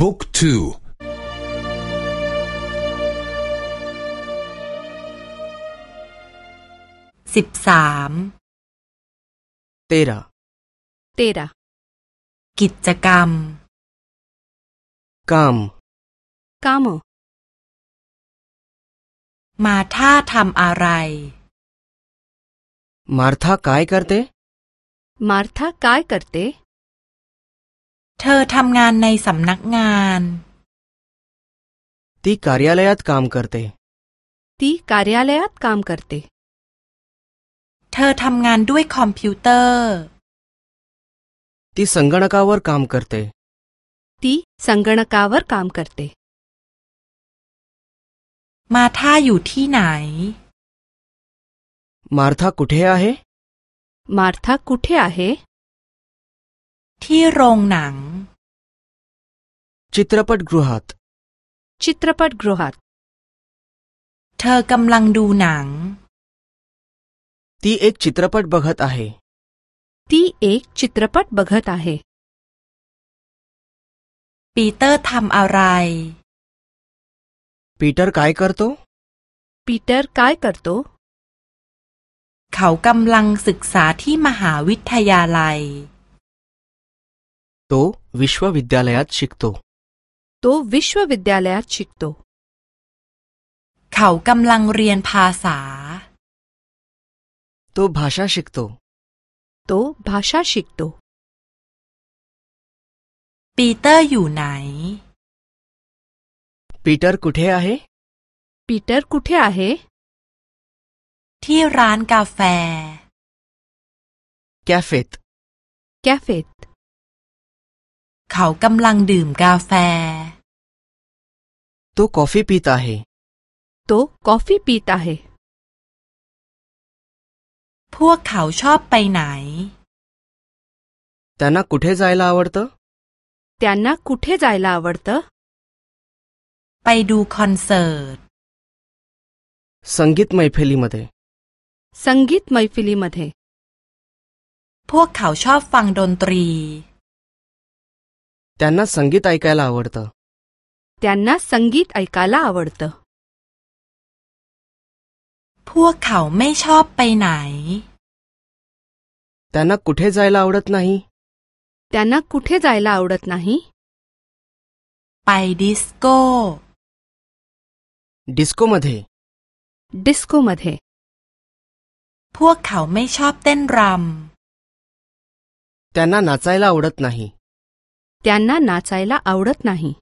บุ๊กทู สิบสาม तेरह तेरा กิจกรรม काम काम มาท่าทำอะไร मार्था काय करते मार्था काय करते เธอทำงานในสำนักงาน ती कार्यालयात काम करते ती कार्यालयात काम करते เธอทำงานด้วยคอมพิวเตอร์ ती संगणकावर काम करते ती संगणकावर काम करते มาท่าอยู่ที่ไหน मार्था कुठे आहे मार्था कुठे आहे ที่โรงหนัง चित्रपटगृहात चित्रपटगृहात เธอกำลังดูหนัง ती एक चित्रपट बघत आहे ती एक चित्रपट बघत आहे ปีเตอร์ทำอะไร पीटर काय करतो पीटर काय करतो เขากำลังศึกษาที่มหาวิทยาลัย तो विश्वविद्यालयात शिकतो तो विश्वविद्यालयात शिकतो เขากำลังเรียนภาษา तो भाषा शिकतो तो भाषा शिकतो ปีเตอร์อยู่ไหน पीटर कुठे आहे पीटर कुठे आहे ที่ร้านกาแฟ कॅफेत कॅफेत เขากำลังดื่มกาแฟ तो कॉफी पित आहे तो कॉफी पित आहे พวกเขาชอบไปไหน त्यांना कुठे जायला आवडतं त्यांना कुठे जायला आवडतं ไปดูคอนเสิร์ต संगीत मैफिलीमध्ये संगीत मैफिलीमध्ये พวกเขาชอบฟังดนตรี त्यांना संगीत ऐकायला आवडतं त्यांना संगीत ऐकायला आवडतं พวกเขาไม่ชอบไปไหน त्यांना कुठे जायला आवडत नाही त्यांना कुठे जायला आवडत नाही ไปดิสโก้ डिस्कोमध्ये डिस्कोमध्ये พวกเขาไม่ชอบเต้นร त्यांना नाचायला आवडत नाही त्यांना नाचायला आवडत नाही